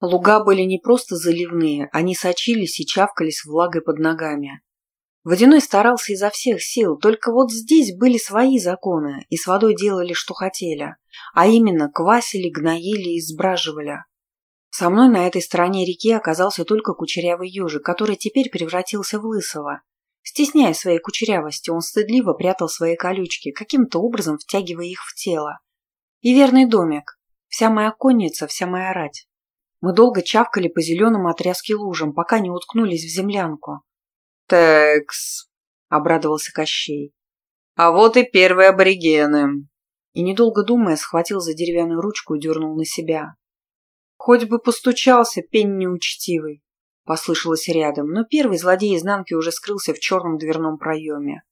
Луга были не просто заливные, они сочились и чавкались влагой под ногами. Водяной старался изо всех сил, только вот здесь были свои законы, и с водой делали, что хотели, а именно квасили, гноили и сбраживали. Со мной на этой стороне реки оказался только кучерявый ежик, который теперь превратился в лысого. Стесняя своей кучерявости, он стыдливо прятал свои колючки, каким-то образом втягивая их в тело. И верный домик. Вся моя конница, вся моя рать. Мы долго чавкали по зеленым отрязке лужам, пока не уткнулись в землянку. «Текс», — обрадовался Кощей. «А вот и первые аборигены». И, недолго думая, схватил за деревянную ручку и дернул на себя. «Хоть бы постучался, пень неучтивый», — послышалось рядом, но первый злодей изнанки уже скрылся в черном дверном проеме.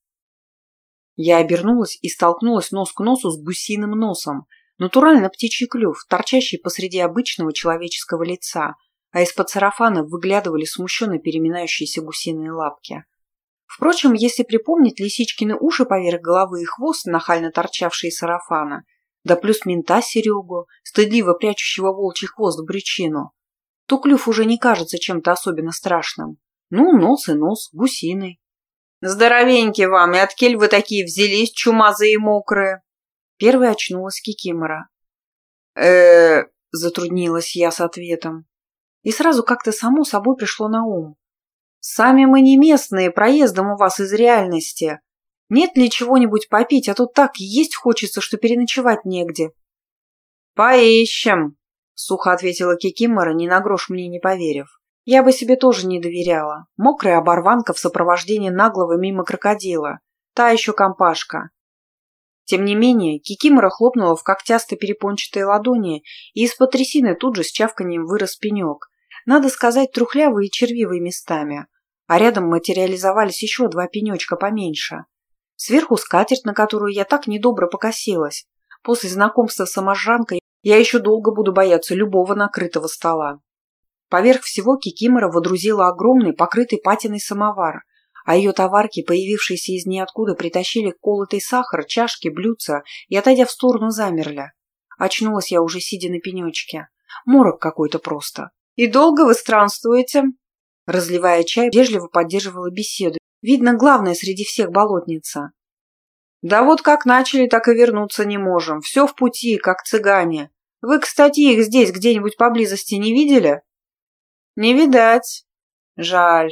Я обернулась и столкнулась нос к носу с гусиным носом, Натурально птичий клюв, торчащий посреди обычного человеческого лица, а из-под сарафана выглядывали смущенно переминающиеся гусиные лапки. Впрочем, если припомнить лисичкины уши поверх головы и хвост, нахально торчавшие сарафана, да плюс мента Серегу, стыдливо прячущего волчий хвост в брючину, то клюв уже не кажется чем-то особенно страшным. Ну, нос и нос, гусиный. «Здоровенький вам, и откель вы такие взялись, чумазые и мокрые?» Первой очнулась Кикимора. э затруднилась я с ответом. И сразу как-то само собой пришло на ум. «Сами мы не местные, проездом у вас из реальности. Нет ли чего-нибудь попить, а тут так есть хочется, что переночевать негде». «Поищем», — сухо ответила Кикимора, ни на грош мне не поверив. Я бы себе тоже не доверяла. Мокрая оборванка в сопровождении наглого мимо крокодила. Та еще компашка. Тем не менее, Кикимора хлопнула в когтясто перепончатые ладони, и из-под трясины тут же с чавканием вырос пенек. Надо сказать, трухлявые и червивые местами. А рядом материализовались еще два пенечка поменьше. Сверху скатерть, на которую я так недобро покосилась. После знакомства с саможранкой я еще долго буду бояться любого накрытого стола. Поверх всего Кикимора водрузила огромный, покрытый патиной самовар, а ее товарки, появившиеся из ниоткуда, притащили колотый сахар, чашки, блюдца и, отойдя в сторону, замерли. Очнулась я уже сидя на пенечке. Морок какой-то просто. «И долго вы странствуете?» Разливая чай, вежливо поддерживала беседу. Видно, главное среди всех болотница. «Да вот как начали, так и вернуться не можем. Все в пути, как цыгане. Вы, кстати, их здесь где-нибудь поблизости не видели?» «Не видать. Жаль.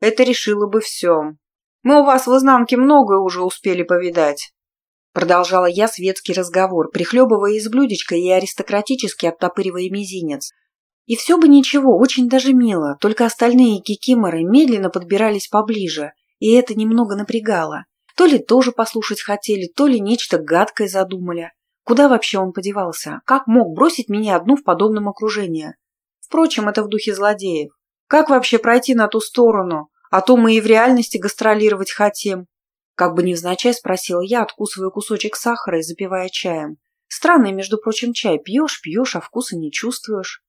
Это решило бы все. Мы у вас в изнанке многое уже успели повидать. Продолжала я светский разговор, прихлебывая из блюдечка и аристократически оттопыривая мизинец. И все бы ничего, очень даже мило, только остальные кикиморы медленно подбирались поближе, и это немного напрягало. То ли тоже послушать хотели, то ли нечто гадкое задумали. Куда вообще он подевался? Как мог бросить меня одну в подобном окружении? Впрочем, это в духе злодеев. Как вообще пройти на ту сторону? А то мы и в реальности гастролировать хотим. Как бы невзначай спросила я, откусывая кусочек сахара и запивая чаем. Странный, между прочим, чай. Пьешь, пьешь, а вкуса не чувствуешь.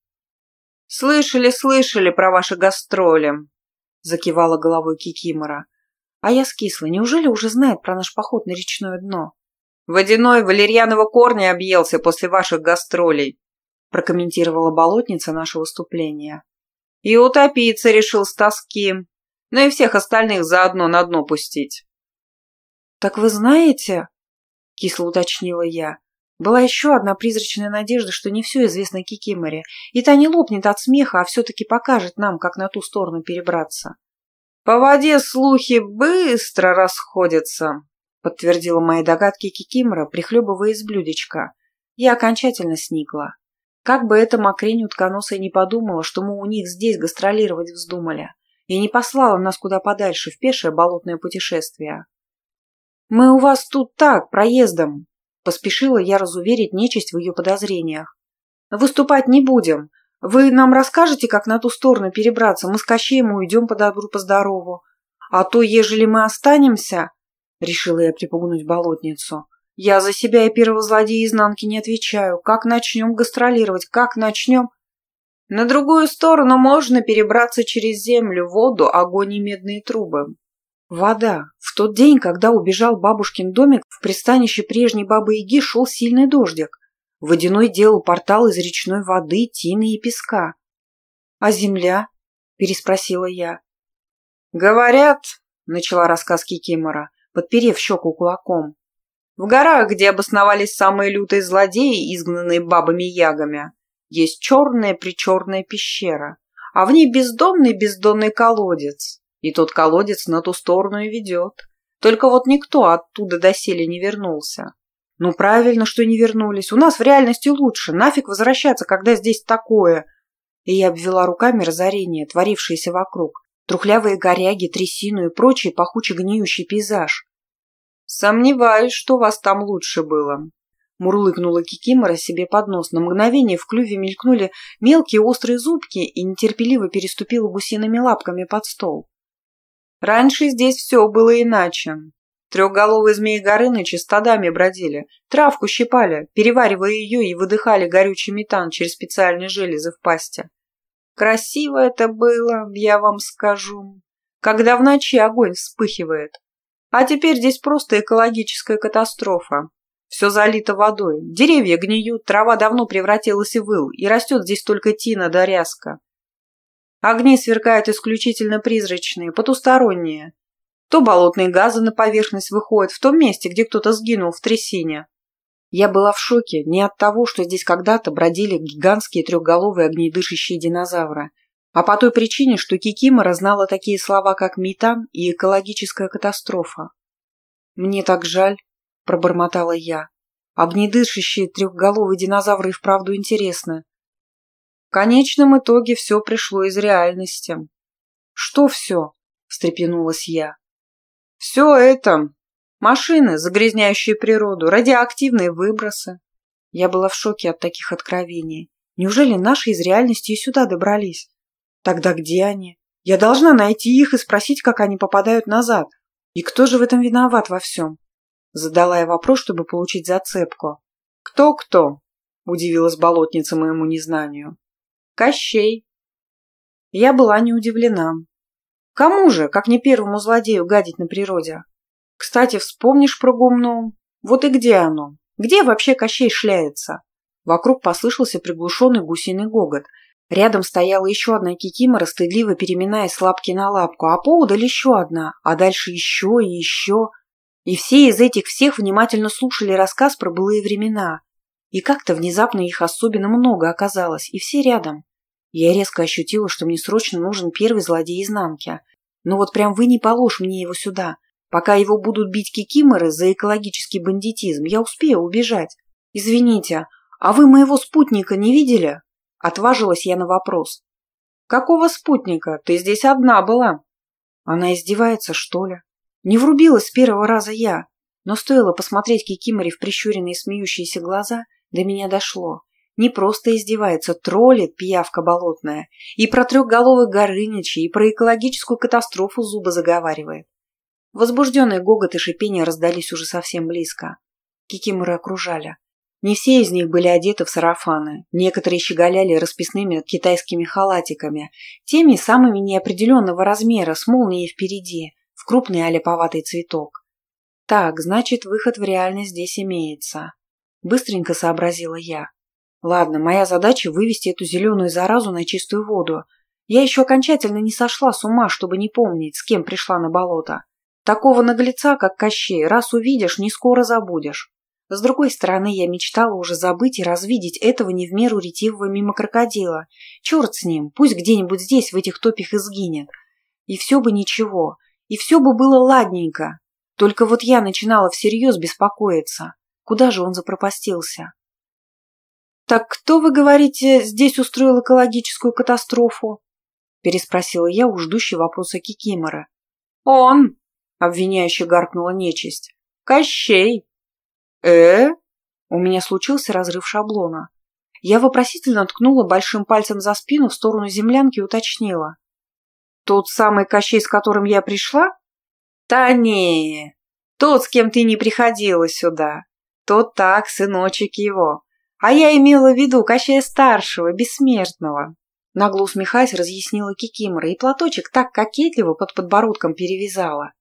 «Слышали, слышали про ваши гастроли», — закивала головой Кикимора. А я скисла. Неужели уже знает про наш поход на речное дно? «Водяной валерьяного корня объелся после ваших гастролей», — прокомментировала болотница наше выступление. И утопиться решил с тоски. Ну и всех остальных заодно на дно пустить. «Так вы знаете?» — кисло уточнила я. Была еще одна призрачная надежда, что не все известно Кикиморе, и та не лопнет от смеха, а все-таки покажет нам, как на ту сторону перебраться. «По воде слухи быстро расходятся», — подтвердила мои догадки Кикимора, прихлебывая из блюдечка. Я окончательно сникла. Как бы эта мокрень утконосая не подумала, что мы у них здесь гастролировать вздумали, и не послала нас куда подальше в пешее болотное путешествие. «Мы у вас тут так, проездом», — поспешила я разуверить нечисть в ее подозрениях. «Выступать не будем. Вы нам расскажете, как на ту сторону перебраться? Мы с Кощеем уйдем по добру, по здорову. А то, ежели мы останемся...» — решила я припугнуть болотницу. Я за себя и первого злодея изнанки не отвечаю. Как начнем гастролировать? Как начнем? На другую сторону можно перебраться через землю, воду, огонь и медные трубы. Вода. В тот день, когда убежал бабушкин домик, в пристанище прежней бабы-яги шел сильный дождик. Водяной делал портал из речной воды, тины и песка. «А земля?» – переспросила я. «Говорят», – начала рассказ Кикимора, подперев щеку кулаком, «в горах, где обосновались самые лютые злодеи, изгнанные бабами-ягами, есть черная-причерная пещера, а в ней бездонный-бездонный колодец, и тот колодец на ту сторону и ведет. Только вот никто оттуда доселе не вернулся. Ну, правильно, что не вернулись. У нас в реальности лучше. Нафиг возвращаться, когда здесь такое. И я обвела руками разорение, творившееся вокруг. Трухлявые горяги, трясину и прочий пахучий гниющий пейзаж. Сомневаюсь, что у вас там лучше было. Мурлыкнула Кикимора себе под нос. На мгновение в клюве мелькнули мелкие острые зубки и нетерпеливо переступила гусиными лапками под стол. Раньше здесь все было иначе. Трехголовые змеи Горынычи стадами бродили, травку щипали, переваривая ее и выдыхали горючий метан через специальные железы в пасте. Красиво это было, я вам скажу, когда в ночи огонь вспыхивает. А теперь здесь просто экологическая катастрофа. Все залито водой, деревья гниют, трава давно превратилась в выл, и растет здесь только тина да ряска. Огни сверкают исключительно призрачные, потусторонние. То болотные газы на поверхность выходят в том месте, где кто-то сгинул в трясине. Я была в шоке не от того, что здесь когда-то бродили гигантские трехголовые огнедышащие динозавры, а по той причине, что Кикимора знала такие слова, как метан и экологическая катастрофа. «Мне так жаль», – пробормотала я. «Огнедышащие трехголовые динозавры и вправду интересны. В конечном итоге все пришло из реальности. «Что все?» – встрепенулась я. «Все это. Машины, загрязняющие природу, радиоактивные выбросы». Я была в шоке от таких откровений. Неужели наши из реальности и сюда добрались? Тогда где они? Я должна найти их и спросить, как они попадают назад. И кто же в этом виноват во всем? Задала я вопрос, чтобы получить зацепку. «Кто-кто?» – удивилась болотница моему незнанию. Кощей. Я была не удивлена. Кому же, как не первому злодею, гадить на природе? Кстати, вспомнишь про гумну? Вот и где оно? Где вообще Кощей шляется? Вокруг послышался приглушенный гусиный гогот. Рядом стояла еще одна кикимора, стыдливо переминаясь с лапки на лапку, а поудаль еще одна, а дальше еще и еще. И все из этих всех внимательно слушали рассказ про былые времена. И как-то внезапно их особенно много оказалось, и все рядом. Я резко ощутила, что мне срочно нужен первый злодей изнанки. Но вот прям вы не положь мне его сюда. Пока его будут бить кикиморы за экологический бандитизм, я успею убежать. Извините, а вы моего спутника не видели? Отважилась я на вопрос. Какого спутника? Ты здесь одна была. Она издевается, что ли? Не врубилась с первого раза я. Но стоило посмотреть Кикиморе в прищуренные смеющиеся глаза, до меня дошло. Не просто издевается, троллит пиявка болотная. И про трехголовых горыничей, и про экологическую катастрофу зубы заговаривает. Возбужденные гогот и шипение раздались уже совсем близко. Кикиморы окружали. Не все из них были одеты в сарафаны. Некоторые щеголяли расписными китайскими халатиками, теми самыми неопределенного размера, с молнией впереди, в крупный аляповатый цветок. Так, значит, выход в реальность здесь имеется. Быстренько сообразила я. Ладно, моя задача вывести эту зеленую заразу на чистую воду. Я еще окончательно не сошла с ума, чтобы не помнить, с кем пришла на болото. Такого наглеца, как Кощей, раз увидишь, не скоро забудешь. С другой стороны, я мечтала уже забыть и развидеть этого не в меру ретивого мимо крокодила. Черт с ним, пусть где-нибудь здесь, в этих топях, и. И все бы ничего, и все бы было ладненько. Только вот я начинала всерьез беспокоиться. Куда же он запропастился? «Так кто, вы говорите, здесь устроил экологическую катастрофу?» переспросила я у ждущей вопроса Кикимора. «Он!» — обвиняюще гаркнула нечисть. «Кощей!» «Э?» У меня случился разрыв шаблона. Я вопросительно ткнула большим пальцем за спину в сторону землянки и уточнила. «Тот самый Кощей, с которым я пришла?» «Та не, тот, с кем ты не приходила сюда. Тот так, сыночек его. А я имела в виду Кощея-старшего, бессмертного. Нагло усмехаясь, разъяснила Кикимора, и платочек так кокетливо под подбородком перевязала.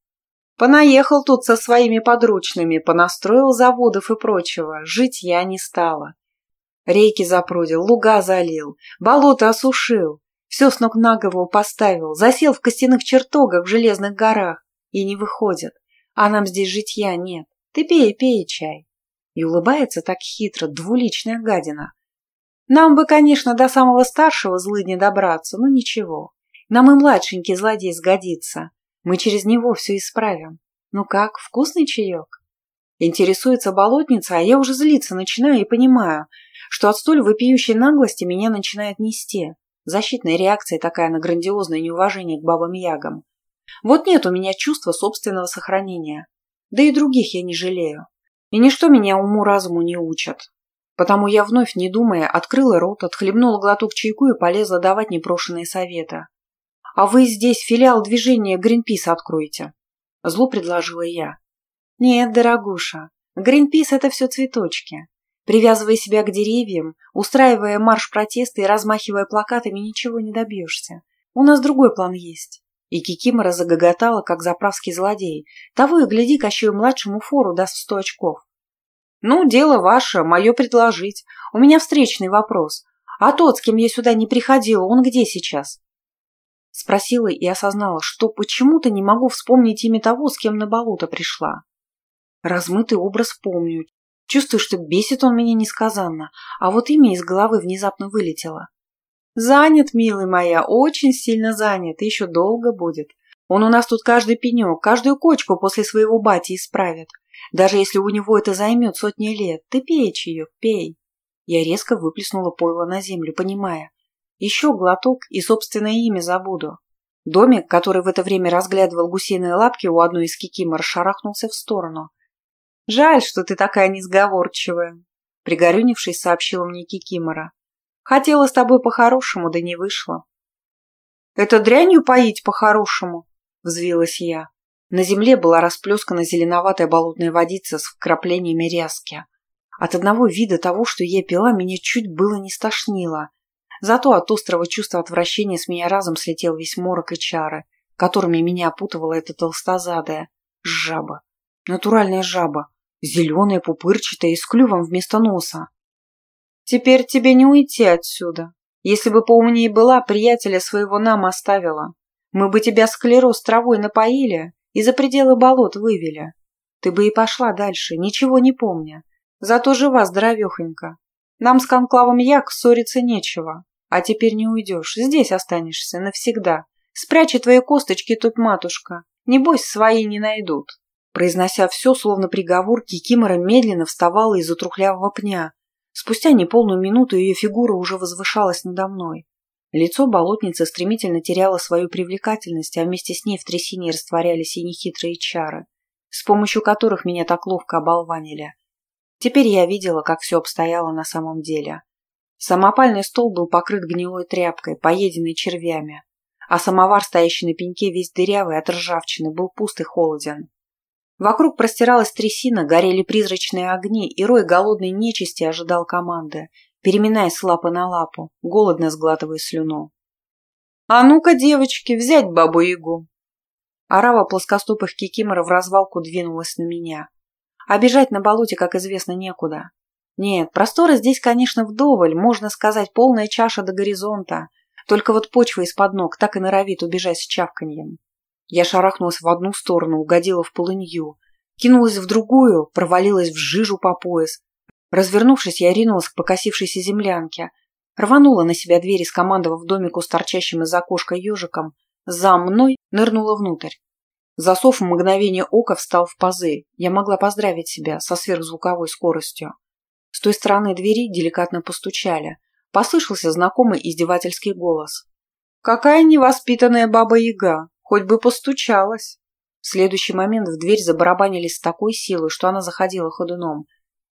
Понаехал тут со своими подручными, понастроил заводов и прочего. Жить я не стала. Реки запрудил, луга залил, болото осушил. Все с ног на голову поставил, засел в костяных чертогах в железных горах и не выходит. А нам здесь житья нет. Ты пей, пей чай. И улыбается так хитро, двуличная гадина. Нам бы, конечно, до самого старшего злыдня добраться, но ничего. Нам и младшенький злодей сгодится. Мы через него все исправим. Ну как, вкусный чаек? Интересуется болотница, а я уже злиться начинаю и понимаю, что от столь вопиющей наглости меня начинает нести. Защитная реакция такая на грандиозное неуважение к бабам-ягам. Вот нет у меня чувства собственного сохранения. Да и других я не жалею. И ничто меня уму-разуму не учат. Потому я вновь, не думая, открыла рот, отхлебнула глоток чайку и полезла давать непрошенные советы. «А вы здесь филиал движения Гринпис откроете?» Зло предложила я. «Нет, дорогуша, Гринпис – это все цветочки. Привязывая себя к деревьям, устраивая марш протеста и размахивая плакатами, ничего не добьешься. У нас другой план есть. И Кикимора загоготала, как заправский злодей. Того и гляди, Кощею-младшему фору даст сто очков. «Ну, дело ваше, мое предложить. У меня встречный вопрос. А тот, с кем я сюда не приходила, он где сейчас?» Спросила и осознала, что почему-то не могу вспомнить имя того, с кем на болото пришла. Размытый образ помню. Чувствую, что бесит он меня несказанно, а вот имя из головы внезапно вылетело. Занят, милый моя, очень сильно занят, еще долго будет. Он у нас тут каждый пенек, каждую кочку после своего бати исправит. Даже если у него это займет сотни лет, ты пей ее, пей. Я резко выплеснула пойло на землю, понимая. Еще глоток и собственное имя забуду. Домик, который в это время разглядывал гусиные лапки у одной из кикимор, шарахнулся в сторону. «Жаль, что ты такая несговорчивая», — пригорюнившись, сообщила мне кикимора. Хотела с тобой по-хорошему, да не вышло. Это дрянью поить по-хорошему, взвилась я. На земле была расплескана зеленоватая болотная водица с вкраплениями ряски. От одного вида того, что я пила, меня чуть было не стошнило. Зато от острого чувства отвращения с меня разом слетел весь морок и чары, которыми меня опутывала эта толстозадая жаба. Натуральная жаба, зеленая, пупырчатая и с клювом вместо носа. Теперь тебе не уйти отсюда. Если бы поумнее была, приятеля своего нам оставила. Мы бы тебя склероз травой напоили и за пределы болот вывели. Ты бы и пошла дальше, ничего не помня. Зато жива здоровехонька. Нам с конклавом Як ссориться нечего. А теперь не уйдешь, здесь останешься навсегда. Спрячь твои косточки тут, матушка. Небось, свои не найдут. Произнося все, словно приговор, Кикимора медленно вставала из-за трухлявого пня, Спустя неполную минуту ее фигура уже возвышалась надо мной. Лицо болотницы стремительно теряло свою привлекательность, а вместе с ней в трясине растворялись и нехитрые чары, с помощью которых меня так ловко оболванили. Теперь я видела, как все обстояло на самом деле. Самопальный стол был покрыт гнилой тряпкой, поеденной червями, а самовар, стоящий на пеньке, весь дырявый от ржавчины, был пуст и холоден. Вокруг простиралась трясина, горели призрачные огни, и рой голодной нечисти ожидал команды, переминаясь с лапы на лапу, голодно сглатывая слюну. «А ну-ка, девочки, взять бабу-ягу!» Арава плоскостопых кикиморов в развалку двинулась на меня. А бежать на болоте, как известно, некуда. Нет, простора здесь, конечно, вдоволь, можно сказать, полная чаша до горизонта. Только вот почва из-под ног так и норовит убежать с чавканьем. Я шарахнулась в одну сторону, угодила в полынью. Кинулась в другую, провалилась в жижу по пояс. Развернувшись, я ринулась к покосившейся землянке. Рванула на себя дверь и скомандовав домику с торчащим из окошка ежиком. За мной нырнула внутрь. Засов в мгновение ока встал в пазы. Я могла поздравить себя со сверхзвуковой скоростью. С той стороны двери деликатно постучали. Послышался знакомый издевательский голос. «Какая невоспитанная баба-яга! Хоть бы постучалась. В следующий момент в дверь забарабанили с такой силой, что она заходила ходуном.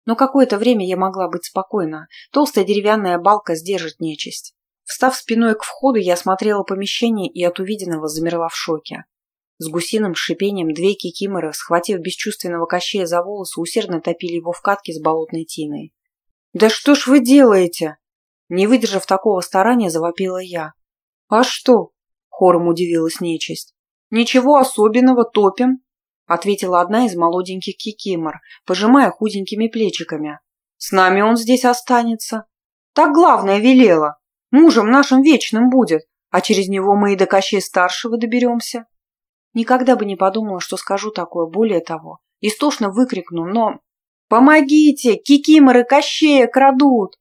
Но какое-то время я могла быть спокойна. Толстая деревянная балка сдержит нечисть. Встав спиной к входу, я осмотрела помещение и от увиденного замерла в шоке. С гусиным шипением две кикиморы, схватив бесчувственного кощея за волосы, усердно топили его в катке с болотной тиной. «Да что ж вы делаете?» Не выдержав такого старания, завопила я. «А что? Хором удивилась нечисть. «Ничего особенного, топим», — ответила одна из молоденьких кикимор, пожимая худенькими плечиками. «С нами он здесь останется. Так главное велела. Мужем нашим вечным будет. А через него мы и до Кощея Старшего доберемся. Никогда бы не подумала, что скажу такое, более того. Истошно выкрикну, но... «Помогите! Кикиморы Кощея крадут!»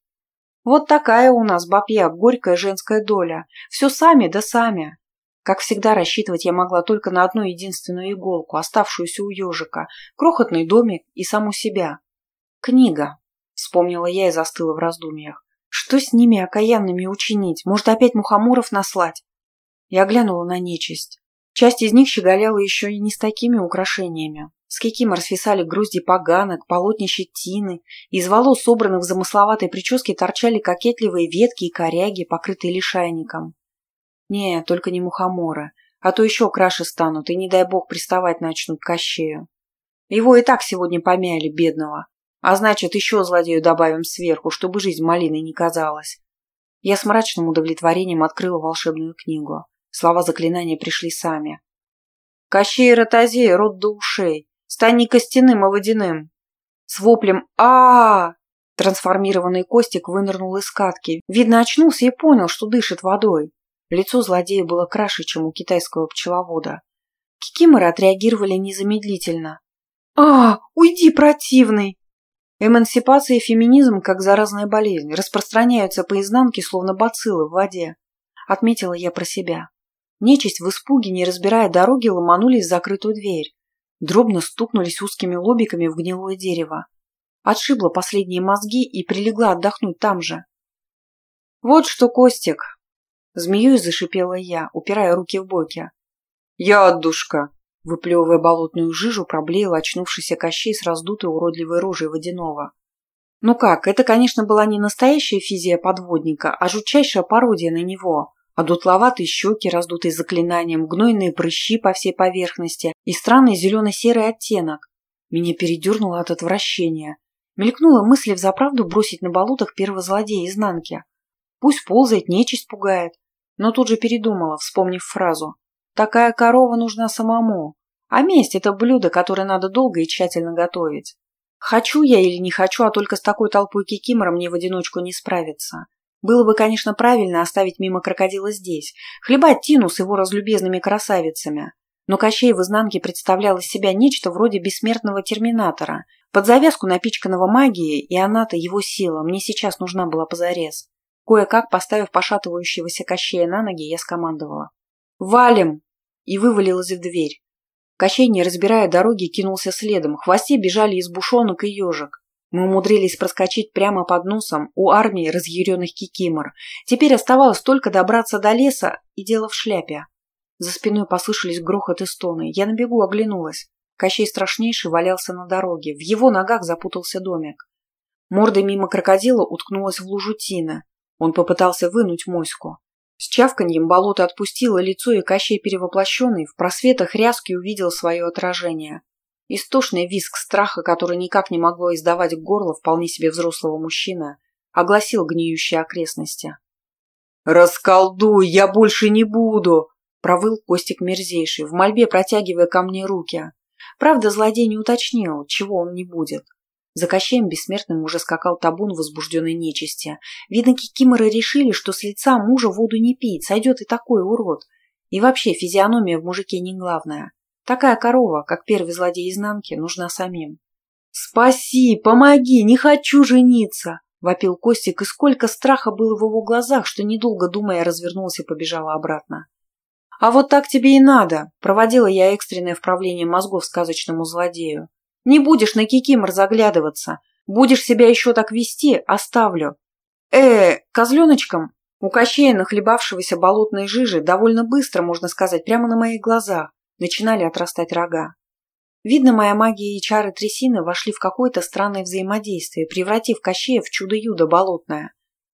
Вот такая у нас, бабья, горькая женская доля. Все сами да сами. Как всегда, рассчитывать я могла только на одну единственную иголку, оставшуюся у ежика, крохотный домик и саму себя. Книга. Вспомнила я и застыла в раздумьях. Что с ними окаянными учинить? Может, опять мухоморов наслать? Я глянула на нечисть. Часть из них щеголяла еще и не с такими украшениями. С кикимор свисали грузди поганок, полотнища тины, из волос, собранных в замысловатой прическе, торчали кокетливые ветки и коряги, покрытые лишайником. Не, только не мухоморы, а то еще краше станут, и не дай бог приставать начнут к Кощею. Его и так сегодня помяли, бедного. А значит, еще злодею добавим сверху, чтобы жизнь малиной не казалась. Я с мрачным удовлетворением открыла волшебную книгу. Слова заклинания пришли сами. «Кощей ротозей, рот до ушей, стань не костяным, а водяным!» С воплем а, -а, -а Трансформированный Костик вынырнул из катки. Видно, очнулся и понял, что дышит водой. Лицо злодея было краше, чем у китайского пчеловода. Кикиморы отреагировали незамедлительно. «А, уйди, противный!» Эмансипация и феминизм, как заразная болезнь, распространяются по изнанке, словно бациллы в воде. Отметила я про себя. Нечисть в испуге, не разбирая дороги, ломанулись в закрытую дверь. Дробно стукнулись узкими лобиками в гнилое дерево. Отшибла последние мозги и прилегла отдохнуть там же. «Вот что, Костик!» Змеей зашипела я, упирая руки в боки. «Я отдушка!» Выплевывая болотную жижу, проблеял очнувшийся Кощей с раздутой уродливой рожей водяного. Ну как, это, конечно, была не настоящая физия подводника, а жутчайшая пародия на него. А щеки, раздутые заклинанием, гнойные прыщи по всей поверхности и странный зелено-серый оттенок. Меня передернуло от отвращения. Мелькнула мысль взаправду бросить на болотах первого злодея изнанки. Пусть ползает, нечисть пугает. Но тут же передумала, вспомнив фразу. «Такая корова нужна самому. А месть – это блюдо, которое надо долго и тщательно готовить. Хочу я или не хочу, а только с такой толпой кикимора мне в одиночку не справиться. Было бы, конечно, правильно оставить мимо крокодила здесь, хлебать Тину с его разлюбезными красавицами. Но Кощей в изнанке представлял из себя нечто вроде бессмертного терминатора, под завязку напичканного магией, и она-то его сила мне сейчас нужна была позарез. Кое-как, поставив пошатывающегося Кощея на ноги, я скомандовала. «Валим!» и вывалилась в дверь. Кощей, не разбирая дороги, кинулся следом. В хвосте бежали из бушонок и ежик. Мы умудрились проскочить прямо под носом у армии разъяренных кикимор. Теперь оставалось только добраться до леса, и дело в шляпе. За спиной послышались грохот и стоны. Я на бегу оглянулась. Кощей страшнейший валялся на дороге. В его ногах запутался домик. Мордой мимо крокодила уткнулась в лужу тина. Он попытался вынуть моську. С чавканьем болото отпустило лицо, и Кощей перевоплощенный в просветах ряски увидел свое отражение. Истошный визг страха, который никак не могло издавать горло вполне себе взрослого мужчины, огласил гниющие окрестности. «Расколдуй, я больше не буду!» – провыл Костик мерзейший, в мольбе протягивая ко мне руки. Правда, злодей не уточнил, чего он не будет. За Кощеем Бессмертным уже скакал табун возбужденной нечисти. Видно, кикиморы решили, что с лица мужа воду не пить, сойдет и такой урод. И вообще, физиономия в мужике не главная. Такая корова, как первый злодей изнанки, нужна самим. «Спаси! Помоги! Не хочу жениться!» — вопил Костик, и сколько страха было в его глазах, что, недолго думая, развернулся и побежала обратно. «А вот так тебе и надо!» — проводила я экстренное вправление мозгов сказочному злодею. Не будешь на кикимор заглядываться. Будешь себя еще так вести, оставлю. Э, козленочком? У Кощея, нахлебавшегося болотной жижи, довольно быстро, можно сказать, прямо на моих глазах, начинали отрастать рога. Видно, моя магия и чары трясины вошли в какое-то странное взаимодействие, превратив Кощея в чудо-юдо болотное.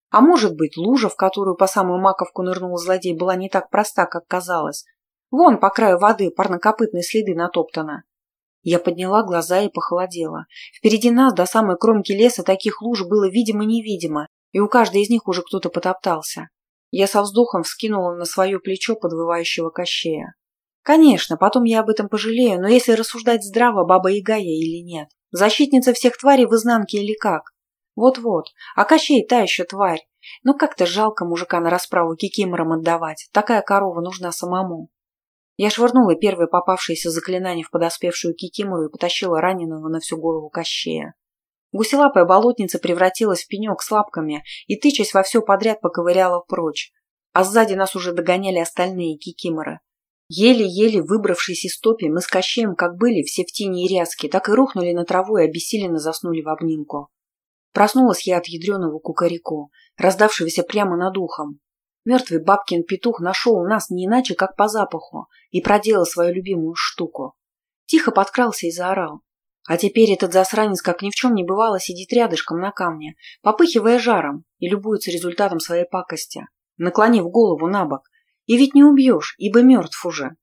А может быть, лужа, в которую по самую маковку нырнул злодей, была не так проста, как казалось. Вон, по краю воды, парнокопытные следы натоптаны. Я подняла глаза и похолодела. Впереди нас до самой кромки леса таких луж было видимо-невидимо, и у каждой из них уже кто-то потоптался. Я со вздохом вскинула на свое плечо подвывающего кощея. Конечно, потом я об этом пожалею, но если рассуждать здраво, баба Яга я или нет? Защитница всех тварей в изнанке или как? Вот-вот, а Кощей та еще тварь. Но ну как-то жалко мужика на расправу кикиморам отдавать, такая корова нужна самому. Я швырнула первое попавшееся заклинание в подоспевшую кикимору и потащила раненого на всю голову Кощея. Гуселапая болотница превратилась в пенек с лапками и, тычась во все подряд, поковыряла прочь. А сзади нас уже догоняли остальные кикиморы. Еле-еле выбравшись из топи, мы с Кощеем, как были, все в тени и ряски, так и рухнули на траву и обессиленно заснули в обнимку. Проснулась я от ядреного кукареку, раздавшегося прямо над ухом. Мертвый бабкин петух нашел нас не иначе, как по запаху, и проделал свою любимую штуку. Тихо подкрался и заорал. А теперь этот засранец, как ни в чем не бывало, сидит рядышком на камне, попыхивая жаром и любуется результатом своей пакости, наклонив голову на бок, и ведь не убьешь, ибо мертв уже.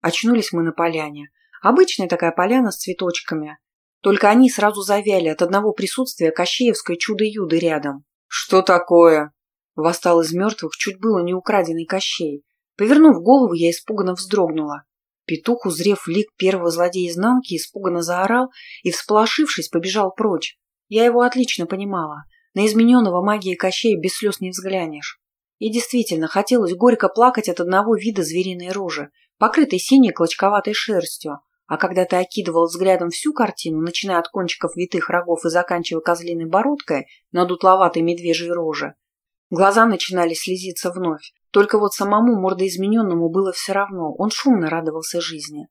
Очнулись мы на поляне. Обычная такая поляна с цветочками. Только они сразу завяли от одного присутствия Кощеевской чудо-юды рядом. «Что такое?» Восстал из мертвых чуть было не украденный Кощей. Повернув голову, я испуганно вздрогнула. Петух, узрев лик первого злодея изнанки, испуганно заорал и, всполошившись, побежал прочь. Я его отлично понимала. На измененного магией Кощея без слез не взглянешь. И действительно, хотелось горько плакать от одного вида звериной рожи, покрытой синей клочковатой шерстью, а когда ты окидывал взглядом всю картину, начиная от кончиков витых рогов и заканчивая козлиной бородкой на дутловатой медвежьей роже, глаза начинали слезиться вновь. Только вот самому мордоизмененному было все равно, он шумно радовался жизни.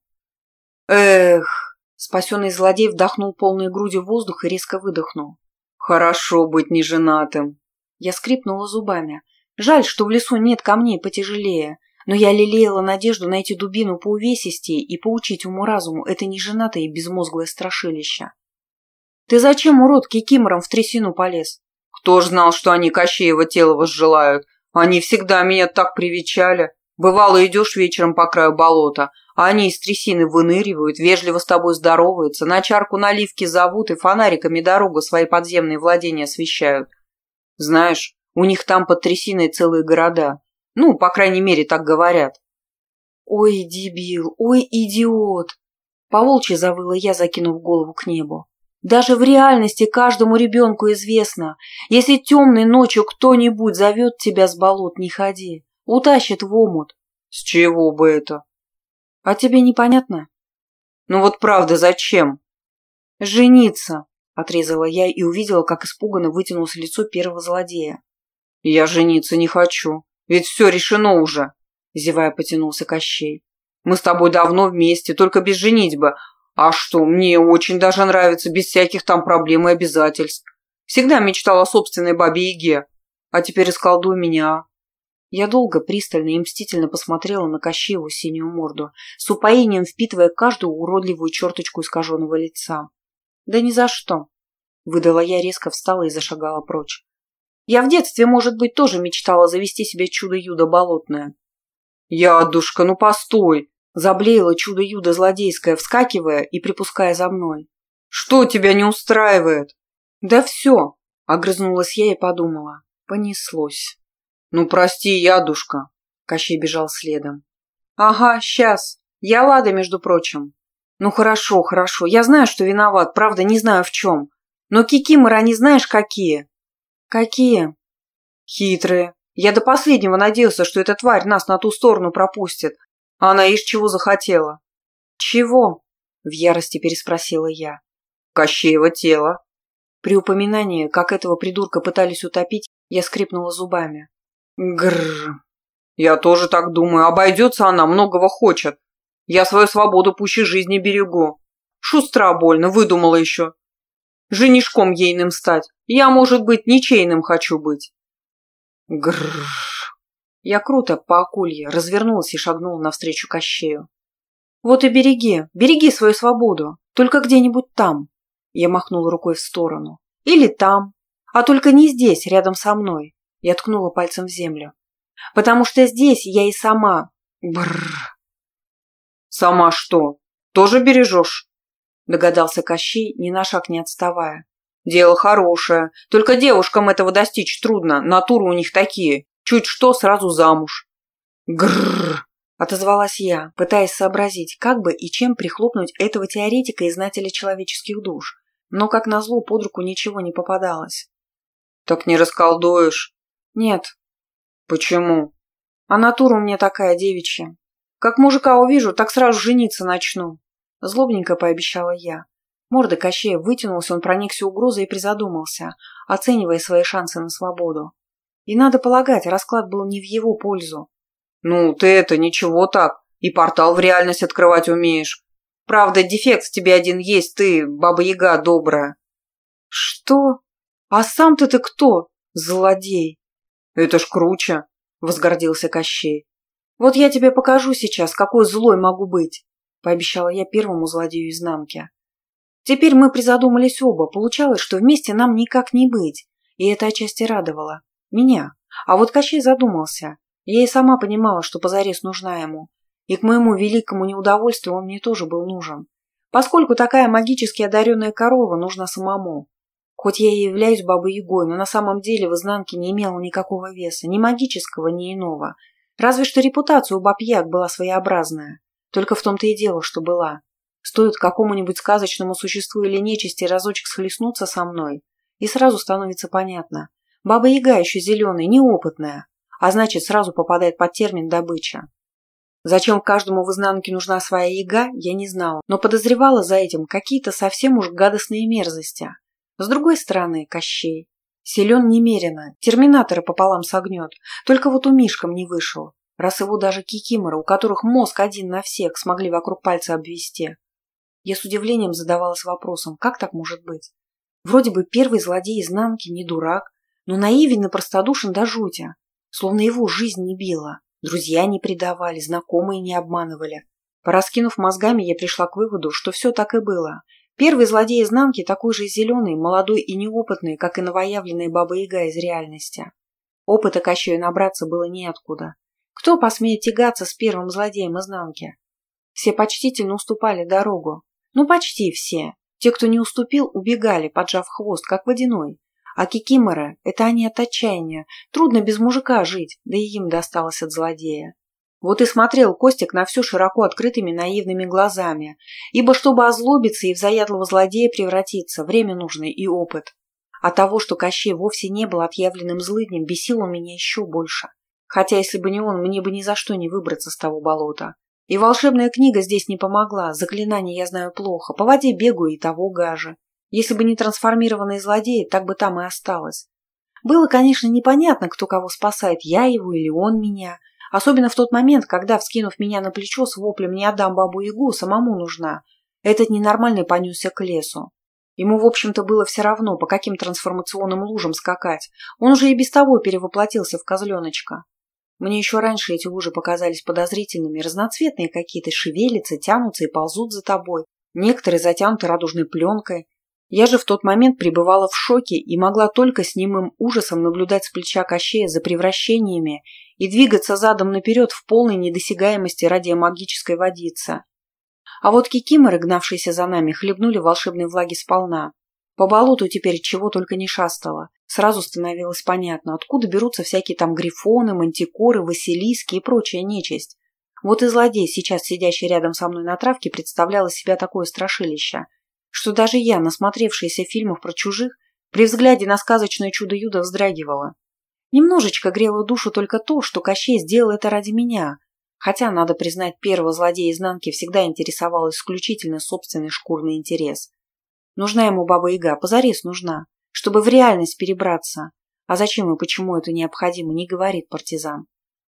«Эх!» Спасенный злодей вдохнул полной грудью воздух и резко выдохнул. «Хорошо быть неженатым!» Я скрипнула зубами. Жаль, что в лесу нет камней потяжелее, но я лелеяла надежду найти дубину по увесистее и поучить уму-разуму это неженатое и безмозглое страшилище. «Ты зачем, урод, кикимором в трясину полез?» «Кто ж знал, что они Кощеева тело возжелают? Они всегда меня так привечали. Бывало, идешь вечером по краю болота, а они из трясины выныривают, вежливо с тобой здороваются, на чарку наливки зовут и фонариками дорогу свои подземные владения освещают. Знаешь, у них там под трясиной целые города. Ну, по крайней мере, так говорят. Ой, дебил, ой, идиот. Поволчьи завыла я, закинув голову к небу. Даже в реальности каждому ребенку известно, если темной ночью кто-нибудь зовет тебя с болот, не ходи. Утащит в омут. С чего бы это? А тебе непонятно? Ну вот правда, зачем? Жениться, отрезала я и увидела, как испуганно вытянулось лицо первого злодея. «Я жениться не хочу, ведь все решено уже», – зевая потянулся Кощей. «Мы с тобой давно вместе, только без женитьбы. А что, мне очень даже нравится, без всяких там проблем и обязательств. Всегда мечтал о собственной бабе-яге, а теперь исколдуй меня». Я долго, пристально и мстительно посмотрела на Кощееву синюю морду, с упоением впитывая каждую уродливую черточку искаженного лица. «Да ни за что!» Выдала я, резко встала и зашагала прочь. Я в детстве, может быть, тоже мечтала завести себе чудо-юдо болотное. «Ядушка, ну постой!» Заблеяло чудо-юдо злодейское, вскакивая и припуская за мной. «Что тебя не устраивает?» «Да все!» — огрызнулась я и подумала. Понеслось. «Ну, прости, ядушка!» Кощей бежал следом. «Ага, сейчас. Я Лада, между прочим. Ну, хорошо, хорошо. Я знаю, что виноват, правда, не знаю в чем. Но кикиморы, они знаешь какие? «Какие?» «Хитрые. Я до последнего надеялся, что эта тварь нас на ту сторону пропустит. А она ишь чего захотела». «Чего?» – в ярости переспросила я. «Кощеево тело». При упоминании, как этого придурка пытались утопить, я скрипнула зубами. Грррр. Я тоже так думаю. Обойдется она, многого хочет. Я свою свободу пуще жизни берегу. Шустра больно, выдумала еще. Женишком ейным стать. Я, может быть, ничейным хочу быть. Грррр. Я круто по акулье развернулась и шагнула навстречу Кощею. Вот и береги, береги свою свободу, только где-нибудь там. Я махнула рукой в сторону. Или там. А только не здесь, рядом со мной. Я ткнула пальцем в землю. Потому что здесь я и сама. Бррр. Сама что? Тоже бережешь? Догадался Кощей, ни на шаг не отставая. Дело хорошее. Только девушкам этого достичь трудно. Натуры у них такие. Чуть что, сразу замуж. Грррр. Отозвалась я, пытаясь сообразить, как бы и чем прихлопнуть этого теоретика и знателя человеческих душ. Но, как назло, под руку ничего не попадалось. Так не расколдуешь? Нет. Почему? А натура у меня такая девичья. Как мужика увижу, так сразу жениться начну. Злобненько пообещала я. Морда Кощея вытянулся, он проникся угрозой и призадумался, оценивая свои шансы на свободу. И надо полагать, расклад был не в его пользу. «Ну, ты это, ничего так. И портал в реальность открывать умеешь. Правда, дефект в тебе один есть, ты, баба-яга добрая». «Что? А сам-то ты кто? Злодей!» «Это ж круче!» — возгордился Кощей. «Вот я тебе покажу сейчас, какой злой могу быть!» — пообещала я первому злодею изнанки. Теперь мы призадумались оба. Получалось, что вместе нам никак не быть. И это отчасти радовало. Меня. А вот Кощей задумался. Я и сама понимала, что позарез нужна ему. И к моему великому неудовольствию он мне тоже был нужен. Поскольку такая магически одаренная корова нужна самому. Хоть я и являюсь бабой-ягой, но на самом деле в изнанке не имела никакого веса, ни магического, ни иного. Разве что репутация у баб-яг была своеобразная. Только в том-то и дело, что была. Стоит какому-нибудь сказочному существу или нечисти разочек схлестнуться со мной, и сразу становится понятно. Баба-яга еще зеленая, неопытная, а значит, сразу попадает под термин «добыча». Зачем каждому в изнанке нужна своя яга, я не знала, но подозревала за этим какие-то совсем уж гадостные мерзости. С другой стороны, Кощей. Силен немерено, терминатора пополам согнет, только вот у Мишкам не вышел, раз его даже кикиморы, у которых мозг один на всех, смогли вокруг пальца обвести. Я с удивлением задавалась вопросом, как так может быть? Вроде бы первый злодей изнанки не дурак, но наивен и простодушен до жути, словно его жизнь не била. Друзья не предавали, знакомые не обманывали. Пораскинув мозгами, я пришла к выводу, что все так и было. Первый злодей изнанки такой же зеленый, молодой и неопытный, как и новоявленная Баба-Яга из реальности. Опыта Кощею набраться было неоткуда. Кто посмеет тягаться с первым злодеем изнанки? Все почтительно уступали дорогу, ну, почти все. Те, кто не уступил, убегали, поджав хвост, как водяной. А кикиморы – это они от отчаяния. Трудно без мужика жить, да и им досталось от злодея. Вот и смотрел Костик на все широко открытыми наивными глазами, ибо чтобы озлобиться и в заядлого злодея превратиться, время нужно и опыт. А того, что Кощей вовсе не был отъявленным злыднем, бесил он меня еще больше. Хотя, если бы не он, мне бы ни за что не выбраться с того болота. И волшебная книга здесь не помогла, заклинания я знаю плохо, по воде бегаю и того гаже. Если бы не трансформированные злодеи, так бы там и осталось. Было, конечно, непонятно, кто кого спасает, я его или он меня. Особенно в тот момент, когда, вскинув меня на плечо с воплем «не отдам бабу-ягу, самому нужна», этот ненормальный понесся к лесу. Ему, в общем-то, было все равно, по каким трансформационным лужам скакать. Он уже и без того перевоплотился в козленочка. Мне еще раньше эти лужи показались подозрительными, разноцветные какие-то, шевелятся, тянутся и ползут за тобой. Некоторые затянуты радужной пленкой. Я же в тот момент пребывала в шоке и могла только с немым ужасом наблюдать с плеча Кощея за превращениями и двигаться задом наперед в полной недосягаемости радиомагической водицы. А вот кикиморы, гнавшиеся за нами, хлебнули волшебной влаги сполна. По болоту теперь чего только не шастало. Сразу становилось понятно, откуда берутся всякие там грифоны, мантикоры, василиски и прочая нечисть. Вот и злодей, сейчас сидящий рядом со мной на травке, представлял из себя такое страшилище, что даже я, насмотревшаяся фильмов про чужих, при взгляде на сказочное чудо-юдо вздрагивала. Немножечко грело душу только то, что Кощей сделал это ради меня, хотя, надо признать, первого злодея изнанки всегда интересовал исключительно собственный шкурный интерес. Нужна ему баба-яга, позарез нужна, чтобы в реальность перебраться. А зачем и почему это необходимо, не говорит партизан.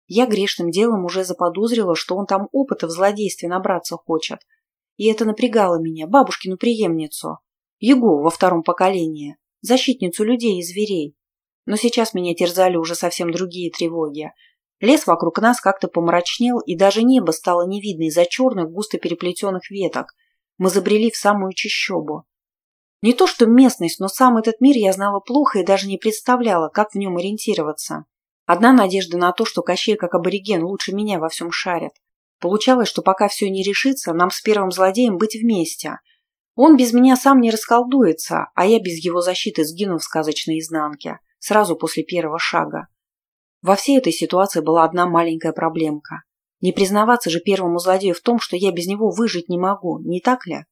Я грешным делом уже заподозрила, что он там опыта в злодействе набраться хочет. И это напрягало меня, бабушкину преемницу. Егу во втором поколении, защитницу людей и зверей. Но сейчас меня терзали уже совсем другие тревоги. Лес вокруг нас как-то помрачнел, и даже небо стало не видно из-за черных густо переплетенных веток. Мы забрели в самую чащобу. Не то что местность, но сам этот мир я знала плохо и даже не представляла, как в нем ориентироваться. Одна надежда на то, что Кощей как абориген лучше меня во всем шарит. Получалось, что пока все не решится, нам с первым злодеем быть вместе. Он без меня сам не расколдуется, а я без его защиты сгину в сказочной изнанке, сразу после первого шага. Во всей этой ситуации была одна маленькая проблемка. Не признаваться же первому злодею в том, что я без него выжить не могу, не так ли?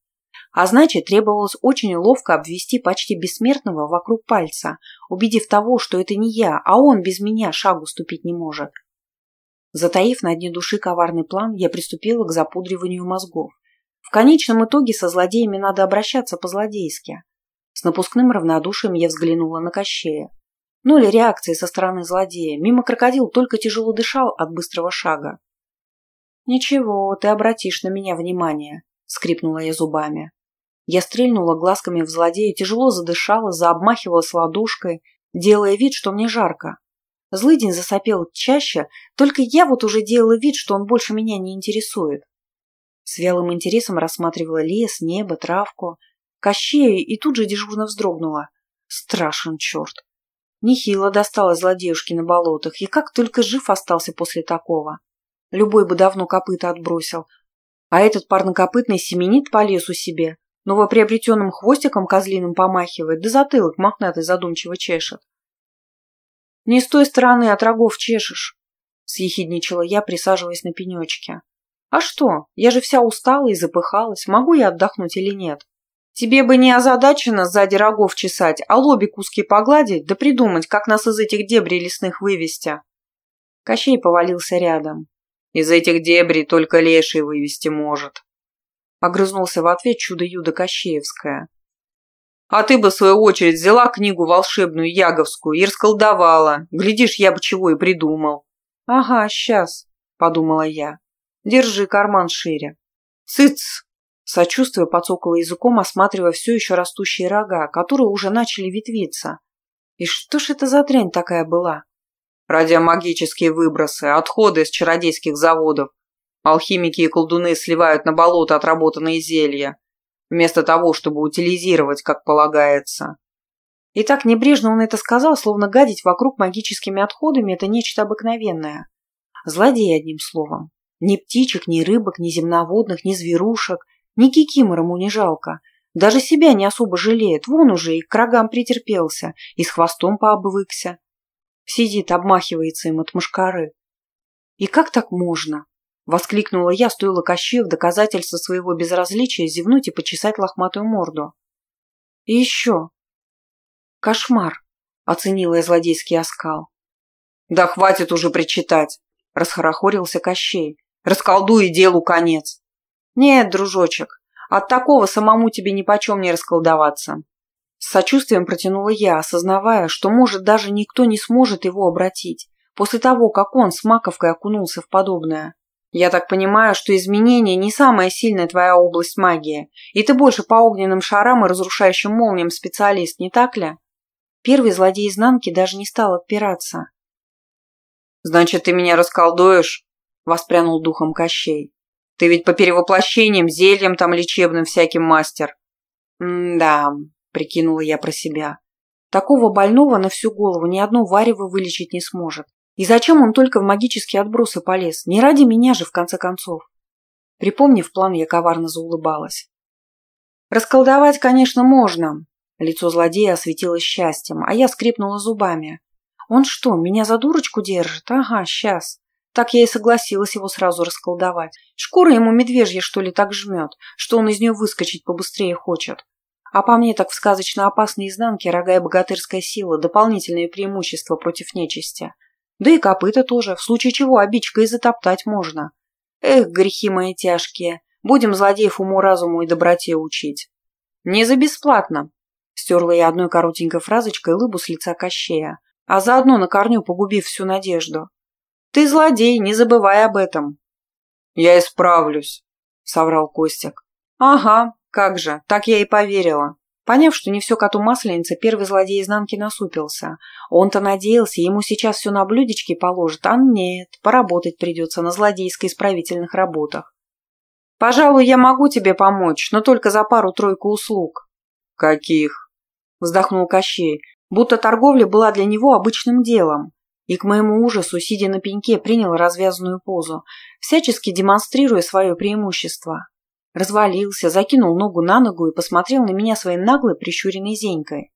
А значит, требовалось очень ловко обвести почти бессмертного вокруг пальца, убедив того, что это не я, а он без меня шагу ступить не может. Затаив на дне души коварный план, я приступила к запудриванию мозгов. В конечном итоге со злодеями надо обращаться по-злодейски. С напускным равнодушием я взглянула на Кощея. Ноль реакции со стороны злодея. Мимо крокодил только тяжело дышал от быстрого шага. «Ничего, ты обратишь на меня внимание», — скрипнула я зубами. Я стрельнула глазками в злодея, тяжело задышала, заобмахивалась ладошкой, делая вид, что мне жарко. Злыдень засопел чаще, только я вот уже делала вид, что он больше меня не интересует. С вялым интересом рассматривала лес, небо, травку, Кощея и тут же дежурно вздрогнула. Страшен черт. Нехило досталось злодеюшке на болотах, и как только жив остался после такого. Любой бы давно копыта отбросил. А этот парнокопытный семенит по лесу себе, новоприобретенным хвостиком козлиным помахивает, да затылок мохнатый задумчиво чешет. «Не с той стороны от рогов чешешь», — съехидничала я, присаживаясь на пенечке. «А что, я же вся устала и запыхалась, могу я отдохнуть или нет?» «Тебе бы не озадачено сзади рогов чесать, а лобик узкий погладить, да придумать, как нас из этих дебрей лесных вывести». Кощей повалился рядом. «Из этих дебрей только леший вывести может», Огрызнулся в ответ чудо-юдо Кощеевская. А ты бы, в свою очередь, взяла книгу волшебную Яговскую и расколдовала. Глядишь, я бы чего и придумал. Ага, сейчас, подумала я. Держи карман шире. Цыц! Сочувствуя, подсокала языком, осматривая все еще растущие рога, которые уже начали ветвиться. И что ж это за дрянь такая была? Радиомагические выбросы, отходы из чародейских заводов. Алхимики и колдуны сливают на болото отработанные зелья, вместо того, чтобы утилизировать, как полагается. И так небрежно он это сказал, словно гадить вокруг магическими отходами – это нечто обыкновенное. Злодей, одним словом. Ни птичек, ни рыбок, ни земноводных, ни зверушек, ни кикимор ему не жалко. Даже себя не особо жалеет, вон уже и к рогам претерпелся, и с хвостом пообвыкся. Сидит, обмахивается им от мушкары. И как так можно? Воскликнула я, стоило Кощею в доказательство своего безразличия зевнуть и почесать лохматую морду. И еще. Кошмар, оценила я злодейский оскал. Да хватит уже причитать, расхорохорился Кощей. Расколдуй делу конец. Нет, дружочек, от такого самому тебе ни почем не расколдоваться. С сочувствием протянула я, осознавая, что, может, даже никто не сможет его обратить, после того, как он с маковкой окунулся в подобное. Я так понимаю, что изменение не самая сильная твоя область магии, и ты больше по огненным шарам и разрушающим молниям специалист, не так ли? Первый злодей изнанки даже не стал отпираться. «Значит, ты меня расколдуешь?» – воспрянул духом Кощей. «Ты ведь по перевоплощениям, зельям там лечебным всяким мастер». «М-да», – прикинула я про себя. «Такого больного на всю голову ни одно варево вылечить не сможет. И зачем он только в магические отбросы полез? Не ради меня же, в конце концов. Припомнив план, я коварно заулыбалась. Расколдовать, конечно, можно. Лицо злодея осветилось счастьем, а я скрипнула зубами. Он что, меня за дурочку держит? Ага, сейчас. Так я и согласилась его сразу расколдовать. Шкура ему медвежья, что ли, так жмет, что он из нее выскочить побыстрее хочет. А по мне так в сказочно опасной изнанке рога и богатырская сила – дополнительное преимущество против нечисти. Да и копыта тоже, в случае чего обидчика и затоптать можно. Эх, грехи мои тяжкие, будем злодеев уму-разуму и доброте учить. Не за бесплатно. Стерла я одной коротенькой фразочкой лыбу с лица Кощея, а заодно на корню погубив всю надежду. Ты злодей, не забывай об этом. Я исправлюсь, соврал Костик. Ага, как же, так я и поверила. Поняв, что не все коту масленица, первый злодей изнанки насупился. Он-то надеялся, ему сейчас все на блюдечке положат, а нет, поработать придется на злодейско-исправительных работах. «Пожалуй, я могу тебе помочь, но только за пару-тройку услуг». «Каких?» – вздохнул Кощей, будто торговля была для него обычным делом. И к моему ужасу, сидя на пеньке, принял развязанную позу, всячески демонстрируя свое преимущество. Развалился, закинул ногу на ногу и посмотрел на меня своей наглой прищуренной зенькой.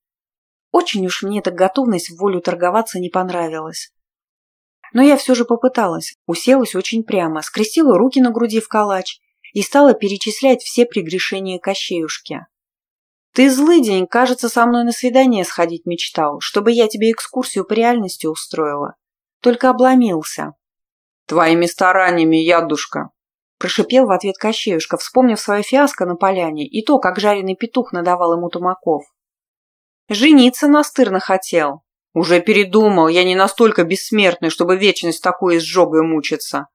Очень уж мне эта готовность в волю торговаться не понравилась. Но я все же попыталась, уселась очень прямо, скрестила руки на груди в калач и стала перечислять все прегрешения Кощеюшки. «Ты злый день, кажется, со мной на свидание сходить мечтал, чтобы я тебе экскурсию по реальности устроила. Только обломился». «Твоими стараниями, ядушка!» Прошипел в ответ Кощеюшка, вспомнив свое фиаско на поляне и то, как жареный петух надавал ему тумаков. «Жениться настырно хотел». «Уже передумал, я не настолько бессмертный, чтобы вечность такой изжогой мучиться».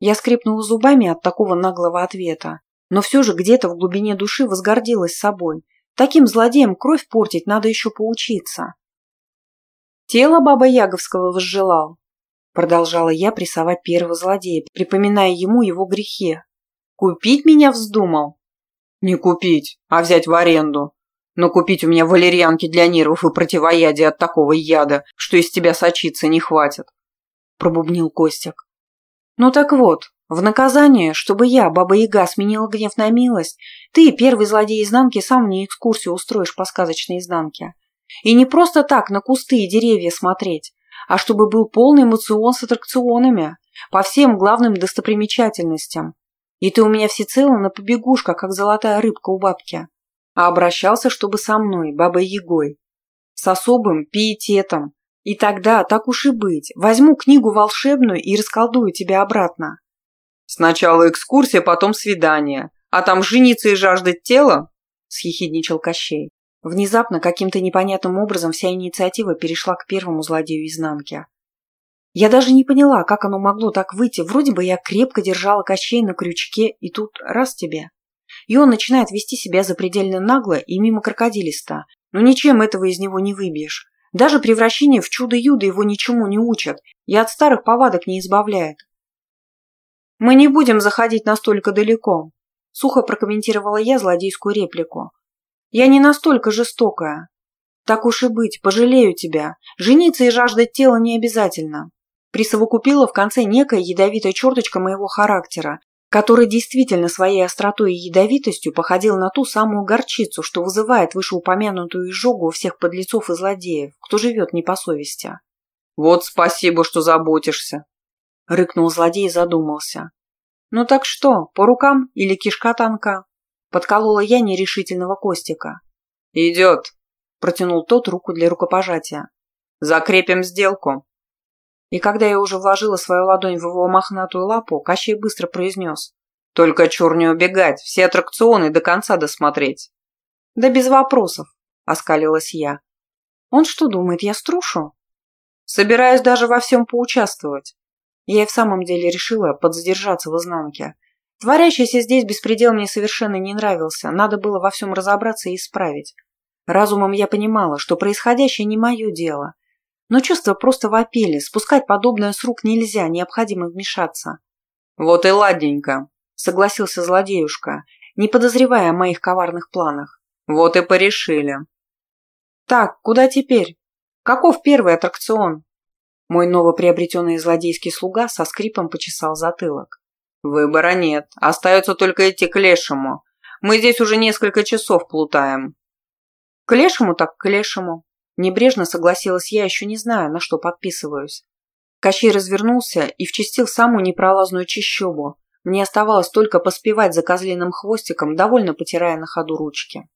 Я скрипнула зубами от такого наглого ответа, но все же где-то в глубине души возгордилась собой. Таким злодеям кровь портить надо еще поучиться. Тело баба Яговского возжелал, Продолжала я прессовать первого злодея, припоминая ему его грехи. «Купить меня вздумал?» «Не купить, а взять в аренду. Но купить у меня валерьянки для нервов и противоядия от такого яда, что из тебя сочиться не хватит», – пробубнил Костик. «Ну так вот, в наказание, чтобы я, Баба-Яга, сменила гнев на милость, ты, первый злодей изнанки, сам мне экскурсию устроишь по сказочной изнанке. И не просто так на кусты и деревья смотреть, а чтобы был полный эмоцион с аттракционами, по всем главным достопримечательностям. И ты у меня всецело на побегушках, как золотая рыбка у бабки. А обращался, чтобы со мной, бабой Егой. С особым пиететом. И тогда, так уж и быть, возьму книгу волшебную и расколдую тебя обратно. Сначала экскурсия, потом свидание. А там жениться и жаждать тела? Схихидничал Кощей. Внезапно, каким-то непонятным образом, вся инициатива перешла к первому злодею изнанки. Я даже не поняла, как оно могло так выйти. Вроде бы я крепко держала Кощей на крючке, и тут раз тебе. И он начинает вести себя запредельно нагло и мимо крокодилиста. Но ничем этого из него не выбьешь. Даже превращение в чудо-юдо его ничему не учат и от старых повадок не избавляет. «Мы не будем заходить настолько далеко», – сухо прокомментировала я злодейскую реплику. Я не настолько жестокая. Так уж и быть, пожалею тебя. Жениться и жаждать тела не обязательно. Присовокупила в конце некая ядовитая черточка моего характера, который действительно своей остротой и ядовитостью походил на ту самую горчицу, что вызывает вышеупомянутую изжогу у всех подлецов и злодеев, кто живет не по совести. «Вот спасибо, что заботишься», — рыкнул злодей и задумался. «Ну так что, по рукам или кишка танка?» Подколола я нерешительного Костика. «Идет», – протянул тот руку для рукопожатия. «Закрепим сделку». И когда я уже вложила свою ладонь в его мохнатую лапу, Кощей быстро произнес. «Только чур не убегать, все аттракционы до конца досмотреть». «Да без вопросов», – оскалилась я. «Он что думает, я струшу?» «Собираюсь даже во всем поучаствовать». Я и в самом деле решила подзадержаться в изнанке – Творящийся здесь беспредел мне совершенно не нравился, надо было во всем разобраться и исправить. Разумом я понимала, что происходящее не мое дело. Но чувства просто вопили, спускать подобное с рук нельзя, необходимо вмешаться. «Вот и ладненько», — согласился злодеюшка, не подозревая о моих коварных планах. «Вот и порешили». «Так, куда теперь? Каков первый аттракцион?» Мой новоприобретенный злодейский слуга со скрипом почесал затылок. «Выбора нет. Остается только идти к лешему. Мы здесь уже несколько часов плутаем». «К лешему так к лешему». Небрежно согласилась я, еще не знаю, на что подписываюсь. Кощей развернулся и вчистил самую непролазную чащобу. Мне оставалось только поспевать за козлиным хвостиком, довольно потирая на ходу ручки.